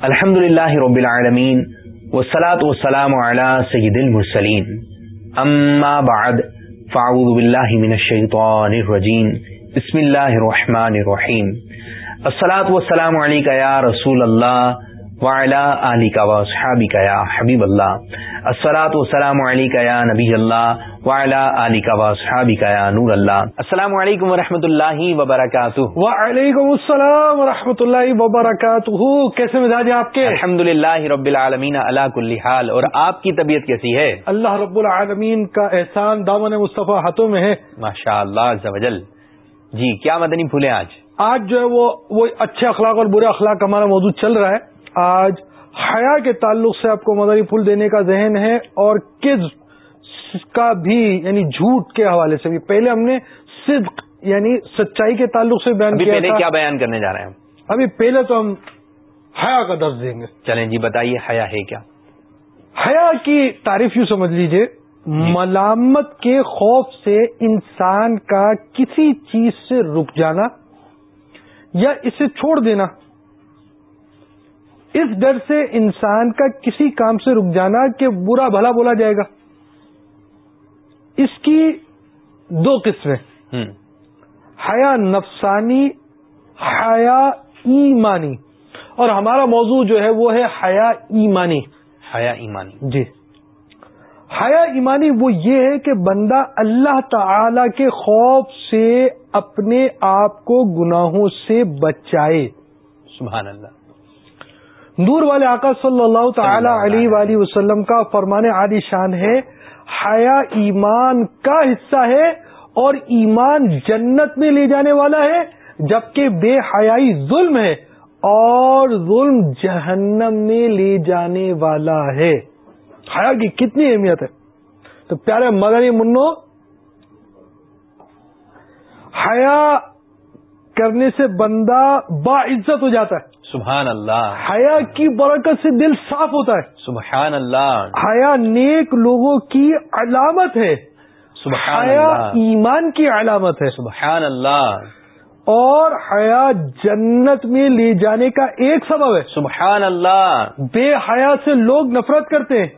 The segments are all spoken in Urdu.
الحمد للہ رب العالمین والصلاة والسلام على سید المرسلین. اما بعد، فاعوذ باللہ من الشیطان الرجیم. بسم اللہ الرحمن الرحیم. الصلاة والسلام علیکہ یا رسول اللہ علی کا صحابی کا یا حبیب اللہ السلاۃ والسلام علیکہ یا نبی اللہ وعلا علی کا صحابی کا یا نور اللہ السلام علیکم و اللہ وبرکاتہ۔ وعلیکم السلام و اللہ وبرکاتہ۔ کیسے مزاج آپ کے؟ الحمد للہ رب العالمین اللہ کل حال۔ اور آپ کی طبیعت کیسی ہے؟ اللہ رب العالمین کا احسان دامن مصطفیٰ ہاتھوں میں ہے۔ ماشاء اللہ جی کیا مدنی پھولے آج؟ آج جو ہے وہ وہ اچھے اخلاق اور برے اخلاق ہمارا موضوع چل رہا ہے۔ آج حیا کے تعلق سے آپ کو مدری پھول دینے کا ذہن ہے اور کز کا بھی یعنی جھوٹ کے حوالے سے بھی۔ پہلے ہم نے صدق یعنی سچائی کے تعلق سے بیان کیا پہلے کیا بیان کرنے جا رہے ہیں ابھی پہلے تو ہم حیا کا درد دیں گے۔ چلیں جی بتائیے حیا ہے کیا؟ حیا کی تعریف یوں سمجھ لیجیے۔ جی۔ ملامت کے خوف سے انسان کا کسی چیز سے رک جانا یا اسے چھوڑ دینا۔ اس ڈر سے انسان کا کسی کام سے رک جانا کہ برا بھلا بولا جائے گا۔ اس کی دو قسمیں۔ حیا نفسانی حیا ایمانی۔ اور ہمارا موضوع جو ہے وہ ہے حیا ایمانی۔ حیا ایمانی۔ جی۔ حیا ایمانی وہ یہ ہے کہ بندہ اللہ تعالی کے خوف سے اپنے آپ کو گناہوں سے بچائے۔ سبحان اللہ۔ نور والے آقا صلی اللہ تعالی علیہ وآلہ وسلم کا فرمان عالی شان ہے۔ حیا ایمان کا حصہ ہے اور ایمان جنت میں لے جانے والا ہے جبکہ بے حیائی ظلم ہے اور ظلم جہنم میں لے جانے والا ہے۔ حیا کی کتنی اہمیت ہے۔ تو پیارے مدنی منو حیا کرنے سے بندہ با عزت ہو جاتا ہے۔ سبحان اللہ حیا کی برکت سے دل صاف ہوتا ہے. سبحان اللہ حیا نیک لوگوں کی علامت ہے. سبحان حیا ایمان کی علامت ہے. سبحان اللہ اور حیا جنت میں لے جانے کا ایک سبب ہے. سبحان اللہ بے حیا سے لوگ نفرت کرتے ہیں.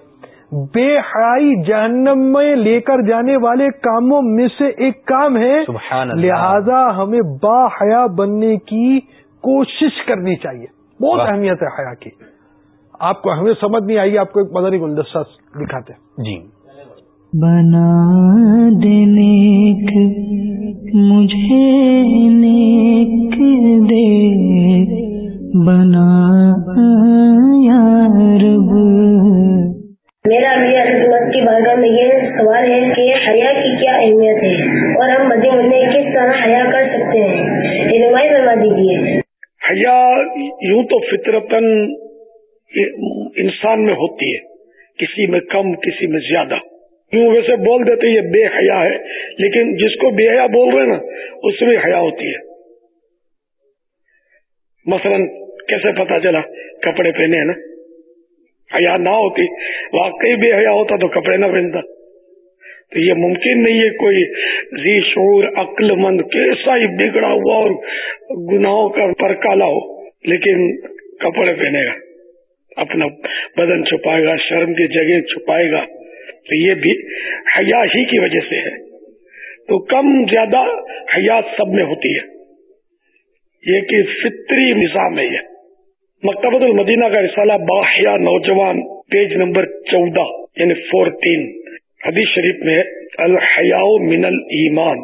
بے حیائی جہنم میں لے کر جانے والے کاموں میں سے ایک کام ہے. سبحان اللہ لہذا ہمیں با حیا بننے کی کوشش کرنی چاہیے۔ بہت اہمیت ہے حیا کی۔ آپ کو ہمیں سمجھ نہیں آئی آپ کو ایک مدنی گلدستہ دکھاتے جی۔ بنا دینے فطرتن انسان میں ہوتی ہے، کسی میں کم، کسی میں زیادہ۔ یوں ویسے بول دیتے یہ بے حیا ہے، لیکن جس کو بے حیا بول رہے نا، اس میں حیا ہوتی ہے۔ مثلا کیسے پتا چلا کپڑے پہنے ہیں نا؟ حیا نہ ہوتی، واقعی بے حیا ہوتا تو کپڑے نہ پہنتا۔ تو یہ ممکن نہیں ہے کوئی ذی شعور، عقل مند، کیسا ہی بگڑا ہوا اور گناہوں کا پرکالا ہو، لیکن کپڑے پہنے گا، اپنا بدن چھپائے گا، شرم کی جگہ چھپائے گا۔ تو یہ بھی حیا ہی کی وجہ سے ہے۔ تو کم زیادہ حیات سب میں ہوتی ہے۔ یہ کہ فطری نظام ہے یہ۔ مکتبۃ المدینہ کا رسالہ باحیا نوجوان پیج نمبر چودہ یعنی فورٹین حدیث شریف میں الحیا من المان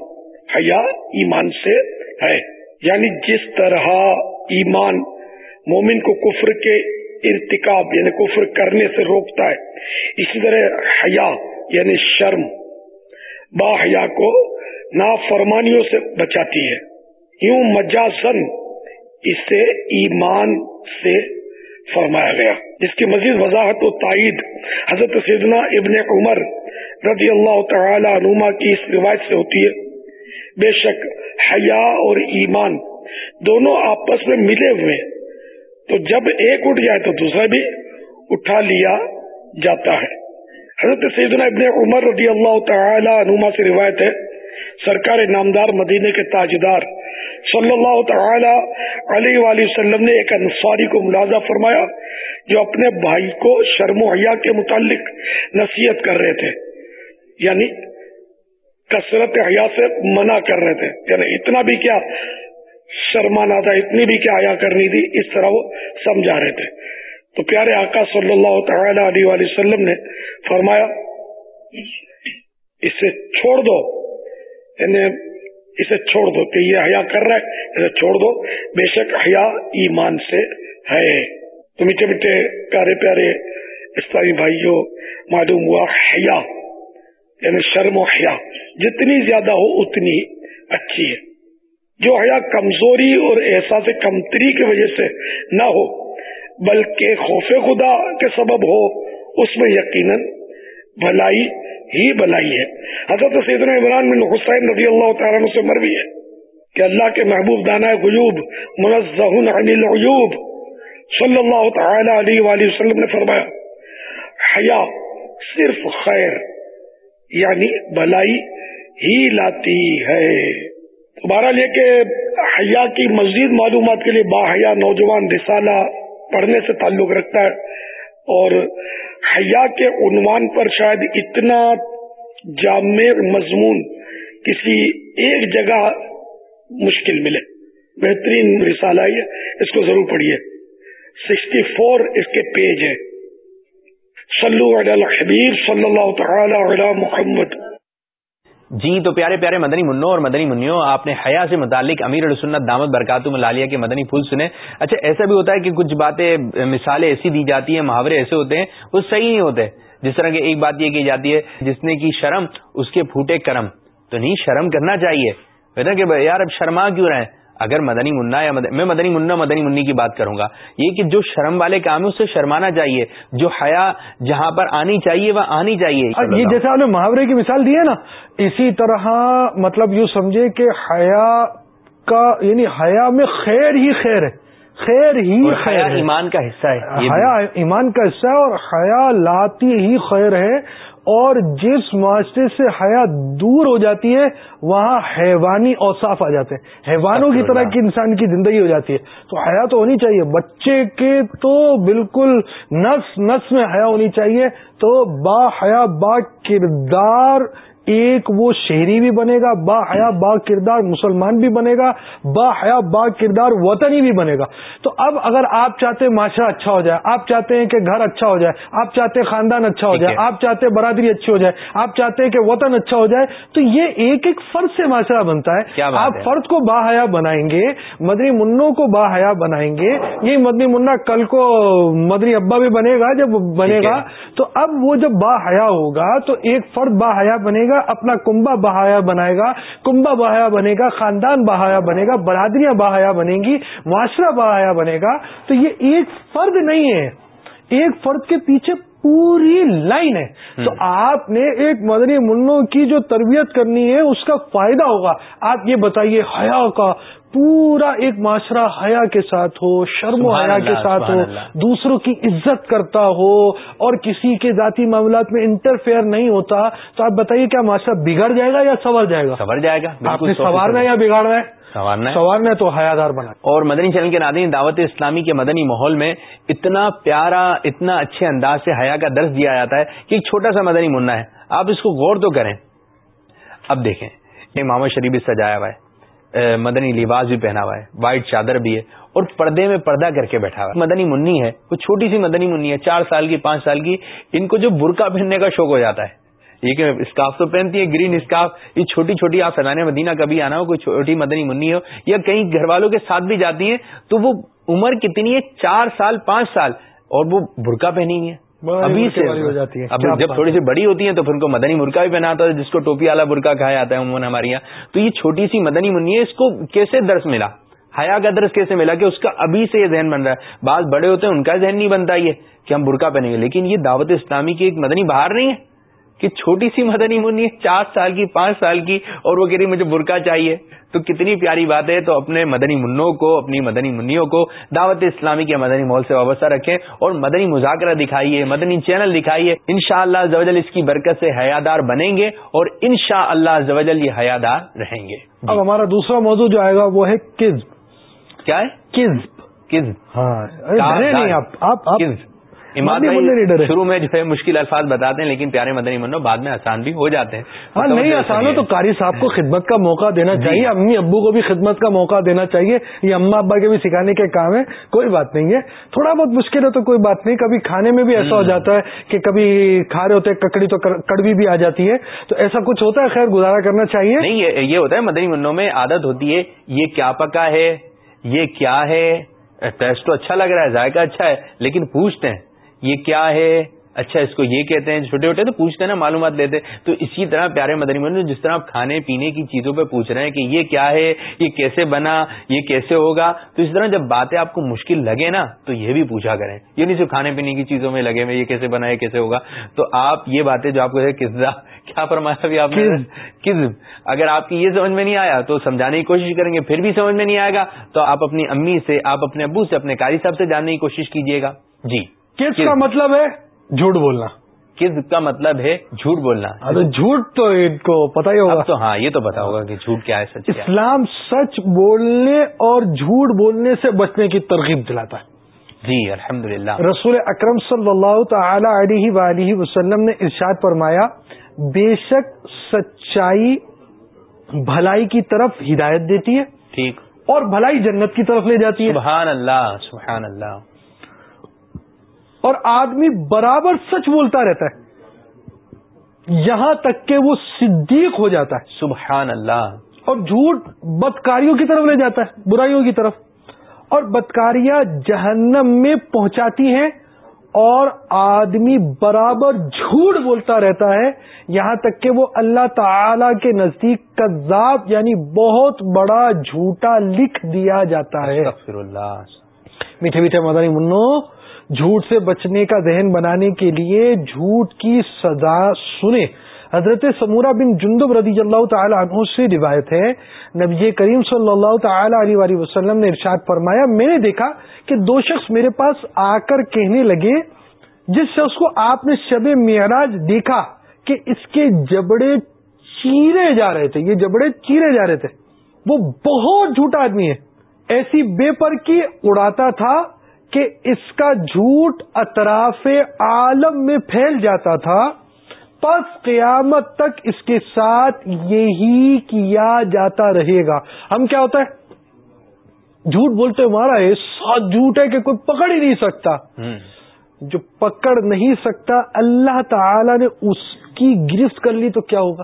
حیا ایمان سے ہے۔ یعنی جس طرح ایمان مومن کو کفر کے ارتکاب یعنی کفر کرنے سے روکتا ہے۔ اسی طرح حیا یعنی شرم، با حیا کو نافرمانیوں سے بچاتی ہے۔ یوں مجاسن اسے ایمان سے فرمایا گیا۔ جس کی مزید وضاحت و تائید حضرت سیدنا ابن عمر رضی اللہ تعالی عنما کی اس روایت سے ہوتی ہے۔ بے شک حیا اور ایمان دونوں آپس میں ملے ہوئے تو جب ایک اٹھ جائے تو دوسرا بھی اٹھا لیا جاتا ہے۔ حضرت سیدنا ابن عمر رضی اللہ تعالی عنما سے روایت ہے، سرکار نامدار مدینے کے تاجدار صلی اللہ تعالی علیہ وآلہ وسلم نے ایک انصاری کو ملازہ فرمایا جو اپنے بھائی کو شرم و حیا کے متعلق نصیحت کر رہے تھے یعنی کثرت حیا سے منع کر رہے تھے۔ یعنی اتنا بھی کیا شرمانا تھا، اتنی بھی کیا حیا کرنی تھی، اس طرح وہ سمجھا رہے تھے۔ تو پیارے آقا صلی اللہ تعالی علیہ وسلم نے فرمایا، اسے چھوڑ دو۔ یعنی اسے چھوڑ دو کہ یہ حیا کر رہا ہے، اسے چھوڑ دو۔ بے شک حیا ایمان سے ہے۔ تو میٹھے میٹھے پیارے پیارے اسلامی بھائیوں، معلوم ہوا حیا یعنی شرم و حیا، جتنی زیادہ ہو اتنی اچھی ہے۔ جو حیا کمزوری اور احساس کمتری کی وجہ سے نہ ہو، بلکہ خوف خدا کے سبب ہو، اس میں یقیناً بھلائی ہی بلائی ہے۔ حضرت سیدنا عمران بن حسین رضی اللہ تعالیٰ سے مروی ہے کہ اللہ کے محبوب دانا غیوب منزہ عن العیوب صلی اللہ تعالی علیہ وآلہ وسلم نے فرمایا، حیا صرف خیر یعنی بلائی ہی لاتی ہے۔ بہرحال یہ کہ حیا کی مزید معلومات کے لیے باحیا نوجوان رسالہ پڑھنے سے تعلق رکھتا ہے اور حیا کے عنوان پر شاید اتنا جامع مضمون کسی ایک جگہ مشکل ملے۔ بہترین رسالہ ہے اس کو ضرور پڑھیے۔ سکسٹی فور اس کے پیج ہے صلو علی الحبیب صلی اللہ تعالی علی محمد۔ جی تو پیارے پیارے مدنی منو اور مدنی منو آپ نے حیا سے متعلق امیر السنت دامت برکاتم لالیہ کے مدنی پھول سنے۔ اچھا ایسا بھی ہوتا ہے کہ کچھ باتیں، مثالیں ایسی دی جاتی ہیں، محاورے ایسے ہوتے ہیں، وہ صحیح نہیں ہوتے۔ جس طرح کی ایک بات یہ کی جاتی ہے، جس نے کی شرم، اس کے پھوٹے کرم۔ تو نہیں، شرم کرنا چاہیے۔ کہ یار اب شرما کیوں رہے اگر مدنی منا یا میں مدنی منا مدنی منی کی بات کروں گا یہ کہ جو شرم والے کام ہے اس سے شرمانا چاہیے جو حیا جہاں پر آنی چاہیے وہ آنی چاہیے یہ جیسے آپ نے محاورے کی مثال دی ہے نا اسی طرح مطلب یوں سمجھے کہ حیا کا یعنی حیا میں خیر ہی خیر ہے۔ خیر ہی خیر ایمان کا حصہ ہے حیا ایمان کا حصہ ہے اور حیا لاتی ہی خیر ہے۔ اور جس معاشرے سے حیا دور ہو جاتی ہے وہاں حیوانی اوصاف آ جاتے ہیں۔ حیوانوں کی طرح کی انسان کی زندگی ہو جاتی ہے۔ تو حیا تو ہونی چاہیے۔ بچے کے تو بالکل نس نس میں حیا ہونی چاہیے۔ تو با حیا با کردار ایک وہ شہری بھی بنے گا با حیا با کردار مسلمان بھی بنے گا با حیا با کردار وطنی بھی بنے گا۔ تو اب اگر آپ چاہتے ہیں معاشرہ اچھا ہو جائے آپ چاہتے ہیں کہ گھر اچھا ہو جائے آپ چاہتے ہیں خاندان اچھا ہو جائے آپ چاہتے ہیں برادری اچھی ہو جائے آپ چاہتے ہیں کہ وطن اچھا ہو جائے تو یہ ایک ایک فرد سے معاشرہ بنتا ہے۔ آپ فرد کو با حیا بنائیں گے مدنی منوں کو با حیا بنائیں گے۔ یہ مدنی منا کل کو مدنی ابا بھی بنے گا جب بنے گا تو اب وہ جب با حیا ہوگا تو ایک فرد با حیا بنے گا، اپنا کنبا بہایا بنائے گا کنبا بہایا بنے گا، خاندان بہایا بنے گا، برادریاں بہایا بنے گی، معاشرہ بہایا بنے گا۔ تو یہ ایک فرد نہیں ہے۔ ایک فرد کے پیچھے پوری لائن ہے۔ تو آپ نے ایک مدنی منوں کی جو تربیت کرنی ہے اس کا فائدہ ہوگا۔ آپ یہ بتائیے حیا کا پورا ایک معاشرہ حیا کے ساتھ ہو شرم و حیا کے ساتھ ہو دوسروں کی عزت کرتا ہو اور کسی کے ذاتی معاملات میں انٹرفیئر نہیں ہوتا تو آپ بتائیے کیا معاشرہ بگڑ جائے گا یا سنور جائے گا؟ سنور جائے گا آپ نے سنوارنا یا بگاڑنا ہے؟ سنوارنا تو حیادار بنا۔ اور مدنی چینل کے ناظرین دعوت اسلامی کے مدنی ماحول میں اتنا پیارا اتنا اچھے انداز سے حیا کا درس دیا جاتا ہے کہ ایک چھوٹا سا مدنی منا ہے۔ آپ اس کو غور تو کریں۔ اب دیکھیں یہ محمد شریف سجایا ہوا ہے۔ مدنی لباس بھی پہنا ہوا ہے۔ وائٹ چادر بھی ہے۔ اور پردے میں پردہ کر کے بیٹھا ہوا ہے۔ مدنی منی ہے۔ وہ چھوٹی سی مدنی منی ہے۔ چار سال کی پانچ سال کی۔ ان کو جو برقع پہننے کا شوق ہو جاتا ہے۔ یہ کہ اسکاف تو پہنتی ہے گرین اسکاف یہ چھوٹی چھوٹی آپ سدانے مدینہ کبھی آنا ہو کوئی چھوٹی مدنی منی ہو یا کئی گھر والوں کے ساتھ بھی جاتی ہیں تو وہ عمر کتنی ہے؟ چار سال پانچ سال اور وہ برقع پہنی ہوئی ہے ابھی سے ہو جاتی ہے اب جب تھوڑی سی بڑی ہوتی ہیں تو پھر ان کو مدنی مرکا بھی پہنا ہے جس کو ٹوپی والا برقع کہا جاتا ہے عموماً ہمارے یہاں۔ تو یہ چھوٹی سی مدنی منی ہے اس کو کیسے درس ملا؟ حیا کا درس کیسے ملا کہ اس کا ابھی سے یہ ذہن بن رہا ہے؟ بعض بڑے ہوتے ہیں ان کا ذہن نہیں بنتا یہ کہ ہم برقع پہنیں گے لیکن یہ دعوت اسلامی کی ایک مدنی باہر نہیں ہے۔ کہ چھوٹی سی مدنی منی ہے چار سال کی پانچ سال کی اور وہ کہہ رہی مجھے برقع چاہیے۔ تو کتنی پیاری بات ہے تو اپنے مدنی منوں کو اپنی مدنی منیوں کو دعوت اسلامی کے مدنی ماحول سے وابستہ رکھیں اور مدنی مذاکرہ دکھائیے مدنی چینل دکھائیے۔ ان شاء اللہ زوجل اس کی برکت سے حیادار بنیں گے اور ان شاء اللہ یہ حیادار رہیں گے۔ اب ہمارا دوسرا موضوع جو آئے گا وہ ہے کز کیا ہے؟ کز کز ہاں۔ نہیں آپ۔ بھائی ہے۔ شروع میں جو ہے مشکل الفاظ بتاتے ہیں لیکن پیارے مدنی منو بعد میں آسان بھی ہو جاتے ہیں۔ ہاں نہیں آسان ہو تو قاری صاحب کو خدمت کا موقع دینا جی۔ چاہیے امی ابو کو بھی خدمت کا موقع دینا چاہیے۔ یہ اما ابا کے بھی سکھانے کے کام ہے کوئی بات نہیں ہے۔ تھوڑا بہت مشکل ہے تو کوئی بات نہیں کبھی کھانے میں بھی ایسا ہو جاتا ہے کہ کبھی کھا رہے ہوتے ککڑی تو کڑوی بھی آ جاتی ہے۔ تو ایسا کچھ ہوتا ہے؟ خیر گزارا کرنا چاہیے۔ نہیں یہ ہوتا ہے مدنی منوں میں عادت ہوتی ہے یہ کیا پکا ہے یہ کیا ہے؟ ٹیسٹ تو اچھا لگ رہا ہے ذائقہ اچھا ہے لیکن پوچھتے ہیں۔ یہ کیا ہے؟ اچھا اس کو یہ کہتے ہیں چھوٹے چھوٹے تو پوچھتے ہیں نا معلومات لیتے تو اسی طرح پیارے مدنی منو جس طرح آپ کھانے پینے کی چیزوں پہ پوچھ رہے ہیں کہ یہ کیا ہے یہ کیسے بنا یہ کیسے ہوگا تو اس طرح جب باتیں آپ کو مشکل لگے نا تو یہ بھی پوچھا کریں۔ یہ نہیں صرف کھانے پینے کی چیزوں میں لگے ہوئے یہ کیسے بنا یہ کیسے ہوگا۔ تو آپ یہ باتیں جو آپ کو قصہ کیا فرمایا ابھی آپ نے؟ کس؟ اگر آپ کی یہ سمجھ میں نہیں آیا تو سمجھانے کی کوشش کریں گے پھر بھی سمجھ میں نہیں آئے گا۔ تو آپ اپنی امی سے آپ اپنے ابو سے اپنے قاری صاحب سے جاننے کی کوشش کیجیے گا۔ جی۔ کس کا مطلب ہے جھوٹ بولنا؟ کس کا مطلب ہے جھوٹ بولنا؟ جھوٹ تو ان کو پتا ہی ہوگا۔ تو ہاں یہ تو پتا ہوگا کہ جھوٹ کیا ہے سچ اسلام سچ بولنے اور جھوٹ بولنے سے بچنے کی ترغیب دلاتا ہے۔ جی الحمد رسول اکرم صلی اللہ تعالی علیہ وآلہ وسلم نے ارشاد فرمایا بے شک سچائی بھلائی کی طرف ہدایت دیتی ہے ٹھیک۔ اور بھلائی جنت کی طرف لے جاتی ہے۔ سبحان اللہ سبحان اللہ۔ اور آدمی برابر سچ بولتا رہتا ہے۔ یہاں تک کہ وہ صدیق ہو جاتا ہے۔ سبحان اللہ اور جھوٹ بدکاریوں کی طرف لے جاتا ہے برائیوں کی طرف۔ اور بدکاریاں جہنم میں پہنچاتی ہیں اور آدمی برابر جھوٹ بولتا رہتا ہے۔ یہاں تک کہ وہ اللہ تعالی کے نزدیک کذاب یعنی بہت بڑا جھوٹا لکھ دیا جاتا ہے۔ اللہ۔ میٹھے میٹھے مدنی منو جھوٹ سے بچنے کا ذہن بنانے کے لیے جھوٹ کی سزا سنیں۔ حضرت سمورہ بن جندب رضی اللہ تعالی عنہ سے روایت ہے۔ نبی کریم صلی اللہ تعالی علیہ وسلم نے ارشاد فرمایا، میں نے دیکھا کہ دو شخص میرے پاس آ کر کہنے لگے، جس شخص کو آپ نے شب معراج دیکھا کہ اس کے جبڑے چیرے جا رہے تھے، یہ جبڑے چیرے جا رہے تھے۔ وہ بہت جھوٹا آدمی ہے۔ ایسی بے پر کی اڑاتا تھا کہ اس کا جھوٹ اطراف عالم میں پھیل جاتا تھا پس قیامت تک اس کے ساتھ یہی کیا جاتا رہے گا۔ ہم کیا ہوتا ہے؟ جھوٹ بولتے ہمارا ہے ساتھ جھوٹ ہے کہ کوئی پکڑ ہی نہیں سکتا۔ جو پکڑ نہیں سکتا اللہ تعالی نے اس کی گرفت کر لی تو کیا ہوگا؟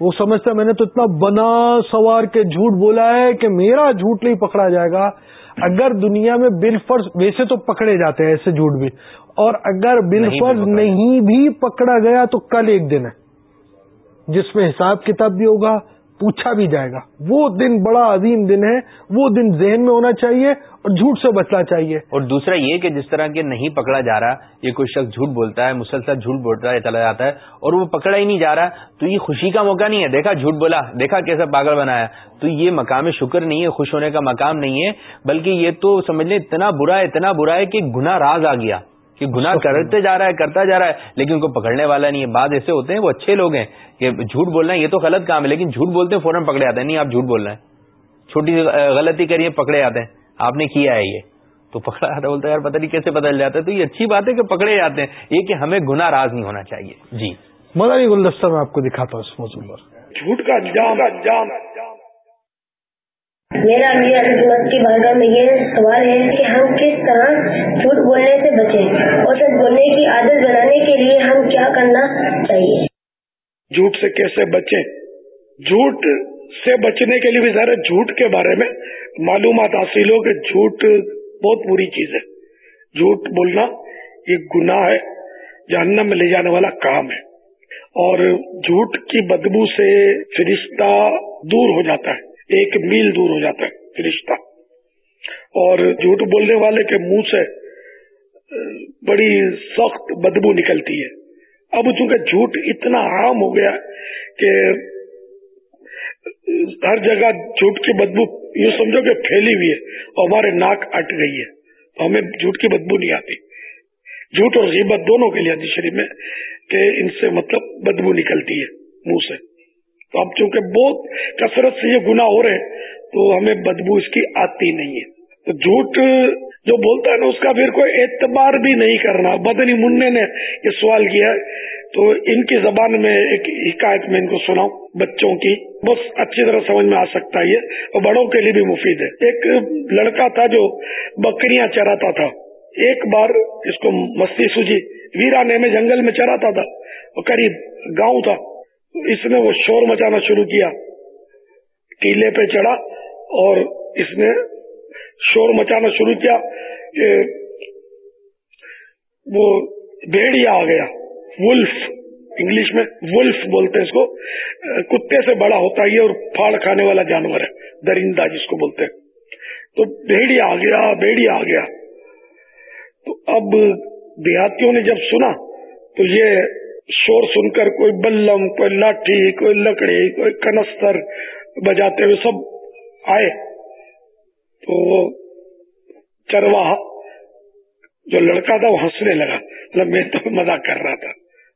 وہ سمجھتا میں نے تو اتنا بنا سوار کے جھوٹ بولا ہے کہ میرا جھوٹ نہیں پکڑا جائے گا۔ اگر دنیا میں بل فرض ویسے تو پکڑے جاتے ہیں ایسے جھوٹ بھی اور اگر بل فرض نہیں بھی پکڑا گیا تو کل ایک دن ہے جس میں حساب کتاب بھی ہوگا پوچھا بھی جائے گا۔ وہ دن بڑا عظیم دن ہے، وہ دن ذہن میں ہونا چاہیے اور جھوٹ سے بچنا چاہیے۔ اور دوسرا یہ کہ جس طرح کے نہیں پکڑا جا رہا، یہ کوئی شخص جھوٹ بولتا ہے، مسلسل جھوٹ بولتا ہے چلا جاتا ہے اور وہ پکڑا ہی نہیں جا رہا، تو یہ خوشی کا موقع نہیں ہے۔ دیکھا جھوٹ بولا، دیکھا کیسا پاگل بنایا۔ تو یہ مقام شکر نہیں ہے، خوش ہونے کا مقام نہیں ہے، بلکہ یہ تو سمجھ لیں، اتنا برا ہے، اتنا برا ہے کہ گناہ راز آ گیا۔ کہ گناہ کرتے جا رہا ہے کرتا جا رہا ہے لیکن ان کو پکڑنے والا نہیں ہے۔ بعض ایسے ہوتے ہیں وہ اچھے لوگ ہیں کہ جھوٹ بولنا یہ تو غلط کام ہے لیکن جھوٹ بولتے ہیں فوراً پکڑے آتے ہیں۔ نہیں آپ جھوٹ بول رہے ہیں۔ چھوٹی سی غلطی کریے پکڑے آتے ہیں۔ آپ نے کیا ہے یہ؟ تو پکڑا آتا بولتا ہے یار پتہ نہیں کیسے بدل جاتا ہے تو یہ اچھی بات ہے کہ پکڑے جاتے ہیں۔ یہ کہ ہمیں گناہ راز نہیں ہونا چاہیے۔ جی۔ مدنی گلدستہ میں آپ کو دکھاتا ہوں اس موضوع پر۔ جھوٹ کا انجام انجام۔ میرا امیر حکومت کی بارگاہ میں یہ سوال ہے کہ ہم کس طرح جھوٹ بولنے سے بچیں اور سچ بولنے کی عادت بنانے کے لیے ہم کیا کرنا چاہیے؟ جھوٹ سے کیسے بچیں؟ جھوٹ سے بچنے کے لیے بھی ذرا جھوٹ کے بارے میں معلومات حاصل ہو کہ جھوٹ بہت بری چیز ہے۔ جھوٹ بولنا یہ گناہ ہے، جہنم میں لے جانے والا کام ہے۔ اور جھوٹ کی بدبو سے فرشتہ دور ہو جاتا ہے۔ ایک میل دور ہو جاتا ہے فرشتہ اور جھوٹ بولنے والے کے منہ سے بڑی سخت بدبو نکلتی ہے۔ اب چونکہ جھوٹ اتنا عام ہو گیا کہ ہر جگہ جھوٹ کی بدبو یہ سمجھو کہ پھیلی ہوئی ہے اور ہمارے ناک اٹ گئی ہے۔ تو ہمیں جھوٹ کی بدبو نہیں آتی۔ جھوٹ اور غیبت دونوں کے لیے شریف میں کہ ان سے مطلب بدبو نکلتی ہے منہ سے۔ تو اب چونکہ بہت کثرت سے یہ گناہ ہو رہے ہیں، تو ہمیں بدبو اس کی آتی نہیں ہے۔ تو جھوٹ جو بولتا ہے نا، اس کا پھر کوئی اعتبار بھی نہیں کرنا۔ بدنی منع نے یہ سوال کیا تو ان کی زبان میں ایک حکایت میں ان کو سناؤں، بچوں کی۔ بس اچھی طرح سمجھ میں آ سکتا ہے یہ، اور بڑوں کے لیے بھی مفید ہے۔ ایک لڑکا تھا جو بکریاں چراتا تھا۔ ایک بار اس کو مستی سوجی ویرانے میں جنگل میں چراتا تھا وہ قریب گاؤں تھا۔ اس نے وہ شور مچانا شروع کیا، ٹیلے پہ چڑھا اور اس نے شور مچانا شروع کیا کہ وہ بھیڑیا آ گیا۔ ولف، انگلش میں ولف بولتے ہیں اس کو۔ کتے سے بڑا ہوتا ہے اور پھاڑ کھانے والا جانور ہے، درندہ جس کو بولتے ہیں۔ تو بھیڑیا آ گیا، بھیڑیا آ گیا۔ تو اب دیہاتیوں نے جب سنا تو یہ شور سن کر کوئی بلم، کوئی لاٹھی، کوئی لکڑی، کوئی کنستر بجاتے ہوئے سب آئے۔ تو چرواہ جو لڑکا تھا وہ ہنسنے لگا۔ مطلب میں تو مزاق کر رہا تھا۔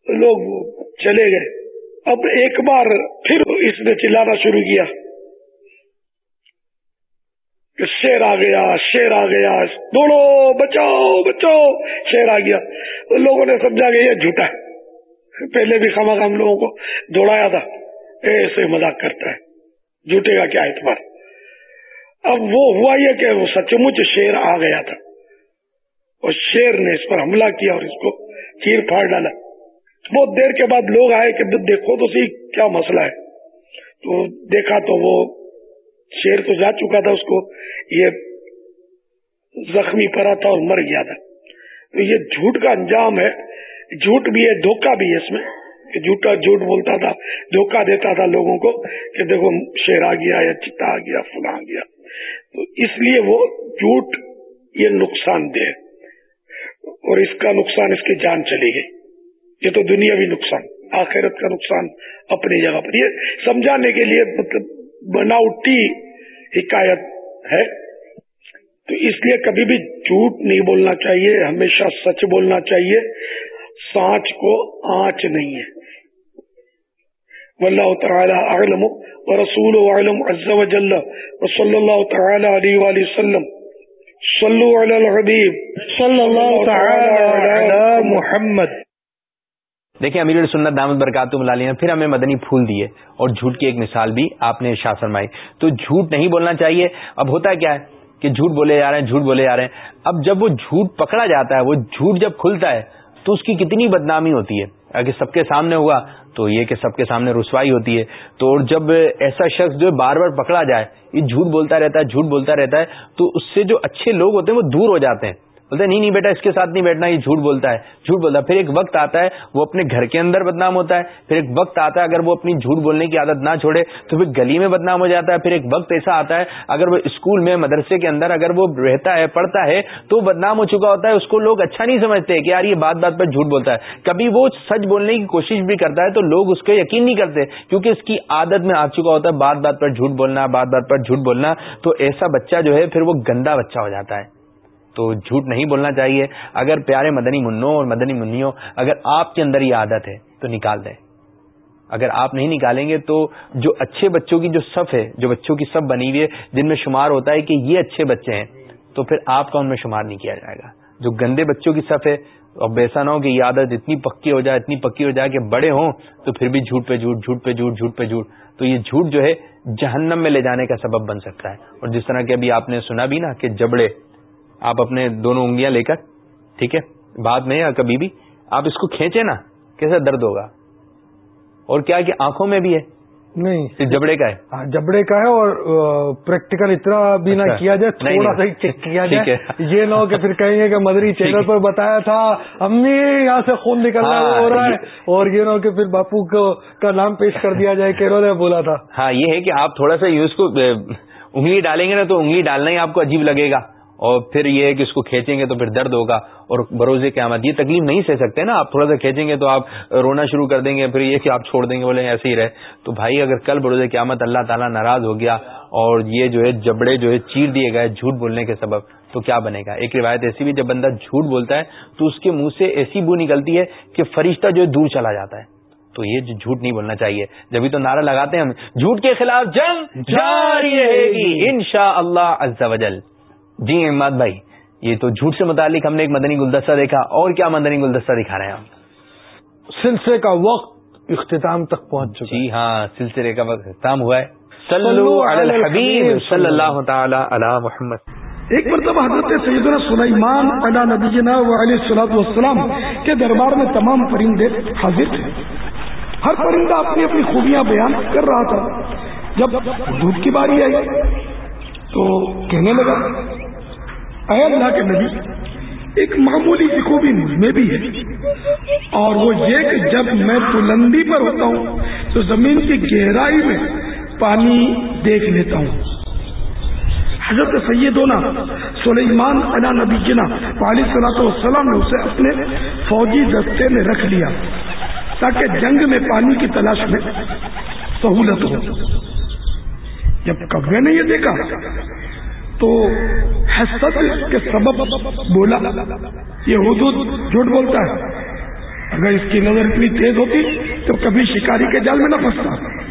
تو لوگ چلے گئے۔ اب ایک بار پھر اس نے چلانا شروع کیا۔ کہ شیر آ گیا، شیر آ گیا۔ دوڑو، بچاؤ بچاؤ۔ شیر آ گیا۔ لوگوں نے سمجھا کہ یہ جھوٹا ہے۔ پہلے بھی خما ہم لوگوں کو دوڑایا تھا۔ ایسے مزاق کرتا ہے۔ جھوٹے کا کیا اعتبار؟ اب وہ ہوا یہ کہ وہ سچ مچ شیر آ گیا تھا۔ اور شیر نے اس پر حملہ کیا اور اس کو چیر پھاڑ ڈالا۔ بہت دیر کے بعد لوگ آئے کہ دیکھو تو سی کیا مسئلہ ہے۔ تو دیکھا تو وہ شیر تو جا چکا تھا، اس کو یہ زخمی پڑا تھا اور مر گیا تھا۔ تو یہ جھوٹ کا انجام ہے۔ جھوٹ بھی ہے، دھوکہ بھی ہے اس میں۔ کہ جھوٹا جھوٹ بولتا تھا، دھوکہ دیتا تھا لوگوں کو کہ دیکھو شیر آ گیا یا چتا آ گیا، فلاں آ گیا۔ تو اس لیے وہ جھوٹ یہ نقصان دہ اور اس کا نقصان اس کی جان چلی گئی۔ یہ تو دنیا بھی نقصان، آخرت کا نقصان اپنی جگہ پر۔ یہ سمجھانے کے لیے مطلب بناوٹی حکایت ہے۔ تو اس لیے کبھی بھی جھوٹ نہیں بولنا چاہیے، ہمیشہ سچ بولنا چاہیے۔ سانچ کو آنچ نہیں ہے۔ واللہ تعالی اعلم ورسول اعلم عز وجل وصلی اللہ تعالی علیہ وآلہ وسلم۔ صلو علی الحبیب۔ صلی اللہ تعالی علی محمد۔ دیکھیں امیر سنت دامد برکات ملالی نے پھر ہمیں مدنی پھول دیے اور جھوٹ کی ایک مثال بھی آپ نے شاہ فرمائی۔ تو جھوٹ نہیں بولنا چاہیے۔ اب ہوتا ہے کیا ہے کہ جھوٹ بولے جا رہے ہیں جھوٹ بولے جا رہے ہیں۔ اب جب وہ جھوٹ پکڑا جاتا ہے وہ جھوٹ جب کھلتا ہے تو اس کی کتنی بدنامی ہوتی ہے؟ اگر سب کے سامنے ہوا تو یہ کہ سب کے سامنے رسوائی ہوتی ہے۔ تو جب ایسا شخص جو بار بار پکڑا جائے، یہ جھوٹ بولتا رہتا ہے، جھوٹ بولتا رہتا ہے، تو اس سے جو اچھے لوگ ہوتے ہیں وہ دور ہو جاتے ہیں۔ بولتے نہیں نہیں بیٹا، اس کے ساتھ نہیں بیٹھنا، یہ جھوٹ بولتا ہے، جھوٹ بولتا ہے۔ پھر ایک وقت آتا ہے، وہ اپنے گھر کے اندر بدنام ہوتا ہے۔ پھر ایک وقت آتا ہے، اگر وہ اپنی جھوٹ بولنے کی عادت نہ چھوڑے، تو پھر گلی میں بدنام ہو جاتا ہے۔ پھر ایک وقت ایسا آتا ہے، اگر وہ اسکول میں، مدرسے کے اندر اگر وہ رہتا ہے، پڑھتا ہے، تو بدنام ہو چکا ہوتا ہے۔ اس کو لوگ اچھا نہیں سمجھتے کہ یار، یہ بات بات پر جھوٹ بولتا ہے۔ کبھی وہ سچ بولنے کی کوشش بھی کرتا ہے، تو لوگ اس کو یقین نہیں کرتے، کیونکہ اس کی عادت میں آ چکا ہوتا ہے۔ بات بات پر جھوٹ بولنا، بات بات پر جھوٹ بولنا، تو ایسا بچہ جو ہے، پھر وہ گندا بچہ ہو جاتا ہے۔ تو جھوٹ نہیں بولنا چاہیے۔ اگر پیارے مدنی منوں اور مدنی منوں اگر آپ کے اندر یہ عادت ہے، تو نکال دیں۔ اگر آپ نہیں نکالیں گے تو جو اچھے بچوں کی جو صف ہے، جو بچوں کی صف بنی ہوئی ہے، جن میں شمار ہوتا ہے کہ یہ اچھے بچے ہیں، تو پھر آپ کا ان میں شمار نہیں کیا جائے گا۔ جو گندے بچوں کی صف ہے، اب ایسا نہ ہو کہ یہ عادت اتنی پکی ہو جائے، اتنی پکی ہو جائے کہ بڑے ہوں، تو پھر بھی جھوٹ پہ جھوٹ جھوٹ پہ جھوٹ جھوٹ پہ جھوٹ۔ تو یہ جھوٹ جو ہے، جہنم میں لے جانے کا سبب بن سکتا ہے۔ اور جس طرح کہ ابھی آپ نے سنا بھی نا کہ جبڑے آپ اپنے دونوں انگلیاں لے کر ٹھیک ہے بعد میں یا کبھی بھی آپ اس کو کھینچے نا کیسا درد ہوگا؟ اور کیا کہ آنکھوں میں بھی ہے؟ نہیں۔ جبڑے کا ہے۔ ہاں، جبڑے کا ہے اور پریکٹیکل اتنا بھی نہ اچھا۔ کیا جائے تھوڑا سا چیک کیا جائے۔ یہ نہ ہو کہ پھر کہیں گے کہ مدری چینل پر بتایا تھا امی یہاں سے خون نکلنا ہاں، ہو رہا ہے۔ اور یہ نہ ہو کہ پھر باپو کا نام پیش کر دیا جائے کہ نے بولا تھا۔ ہاں یہ ہے کہ آپ تھوڑا سا اس کو انگلی ڈالیں گے نا تو انگلی ڈالنا ہی آپ کو عجیب لگے گا۔ اور پھر یہ ہے کہ اس کو کھینچیں گے تو پھر درد ہوگا اور بروزے قیامت یہ تکلیف نہیں سہ سکتے نا، آپ تھوڑا سا کھینچیں گے تو آپ رونا شروع کر دیں گے، پھر یہ کہ آپ چھوڑ دیں گے بولے ایسے ہی رہے۔ تو بھائی اگر کل بروز قیامت اللہ تعالیٰ ناراض ہو گیا اور یہ جو ہے جبڑے جو ہے چیر دیے گئے جھوٹ بولنے کے سبب، تو کیا بنے گا؟ ایک روایت ایسی بھی جب بندہ جھوٹ بولتا ہے تو اس کے منہ سے ایسی بو نکلتی ہے کہ فرشتہ جو ہے دور چلا جاتا ہے۔ تو یہ جھوٹ نہیں بولنا چاہیے۔ جبھی تو نعرہ لگاتے ہیں ہم، جھوٹ کے خلاف جنگ جاری رہے گی۔ ان شاء اللہ جی اماد بھائی یہ تو جھوٹ سے متعلق ہم نے ایک مدنی گلدستہ دیکھا اور کیا مدنی گلدستہ دکھا رہے ہیں آپ سلسلے کا وقت اختتام تک پہنچ چکا جی ہاں سلسلے کا وقت اختتام ہوا ہے۔ صلو علی الحبیب صلی اللہ تعالی علی محمد۔ ایک مرتبہ حضرت سیدنا سلیمان علی نبینا و علیہ السلاۃ والسلام کے دربار میں تمام پرندے حاضر تھے۔ ہر پرندہ اپنی اپنی خوبیاں بیان کر رہا تھا۔ جب دودھ کی باری آئی تو کہنے لگا اے اللہ کے نبی ایک معمولی سی خوبی مجھ میں بھی ہے۔ اور وہ یہ کہ جب میں بلندی پر ہوتا ہوں، تو زمین کی گہرائی میں پانی دیکھ لیتا ہوں۔ حضرت سیدونا سلیمان علا نبی جنا علیہ صلاح والسلام نے اسے اپنے فوجی دستے میں رکھ لیا، تاکہ جنگ میں پانی کی تلاش میں سہولت ہو۔ جب کبے نے یہ دیکھا تو حسد کے سبب بولا۔ یہ حدود جھوٹ بولتا ہے۔ اگر اس کی نظر اتنی تیز ہوتی تو کبھی شکاری کے جال میں نہ پھنستا۔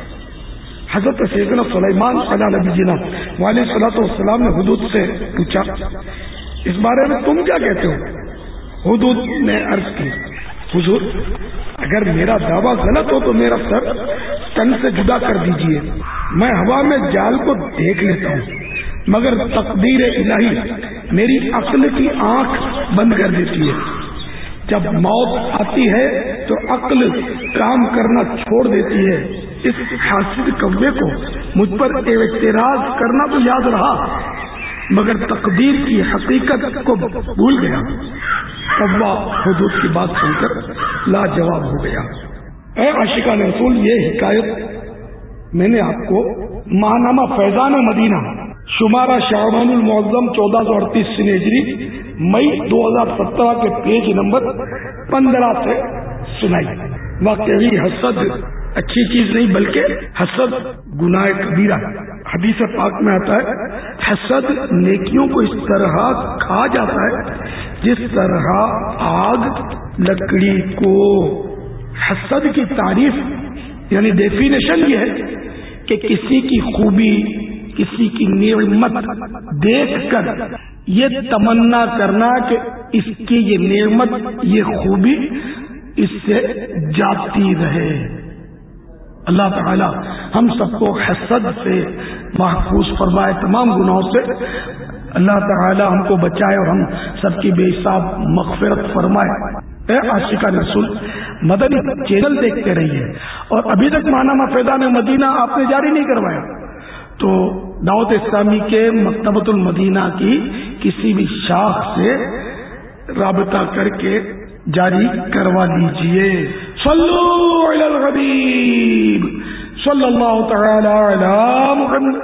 حضرت سیدنا سلیمان جی علیہ نبی جینا والد صلاح والسلام نے حدود سے پوچھا، اس بارے میں تم کیا کہتے ہو؟ حدود نے عرض کی، حضور، اگر میرا دعویٰ غلط ہو تو میرا سر تن سے جدا کر دیجیے۔ میں ہوا میں جال کو دیکھ لیتا ہوں۔ مگر تقدیر الہی میری عقل کی آنکھ بند کر دیتی ہے۔ جب موت آتی ہے تو عقل کام کرنا چھوڑ دیتی ہے۔ اس حاصل کبے کو مجھ پر اعتراض کرنا تو یاد رہا، مگر تقدیر کی حقیقت کو بھول گیا۔ کبا حدود کی بات سن کر لاجواب ہو گیا۔ اے عاشقہ رسول، یہ حکایت میں نے آپ کو ماہنامہ فیضان مدینہ شمارہ شاہبان المعظم چودہ سو اڑتیس سنیجری مئی دو ہزار سترہ کے پیج نمبر پندرہ سے سنائی۔ واقعی حسد اچھی چیز نہیں، بلکہ حسد گناہ کبیرہ۔ حدیث پاک میں آتا ہے، حسد نیکیوں کو اس طرح کھا جاتا ہے جس طرح آگ، لکڑی کو۔ حسد کی تعریف یعنی ڈیفینیشن یہ ہے کہ کسی کی خوبی کسی کی نعمت دیکھ کر یہ تمنا کرنا کہ اس کی یہ نعمت، یہ خوبی اس سے جاتی رہے۔ اللہ تعالی ہم سب کو حسد سے محفوظ فرمائے تمام گناہوں سے۔ اللہ تعالی ہم کو بچائے اور ہم سب کی بے حساب مغفرت فرمائے۔ اے عاشقہ رسول، مدنی چینل دیکھتے رہیے۔ اور ابھی تک مانا فیضان مدینہ آپ نے جاری نہیں کروایا۔ تو دعوت اسلامی کے مکتبۃ المدینہ کی کسی بھی شاخ سے رابطہ کر کے جاری کروا لیجیے صلو علی الغبیب صلی اللہ تعالی علی محمد۔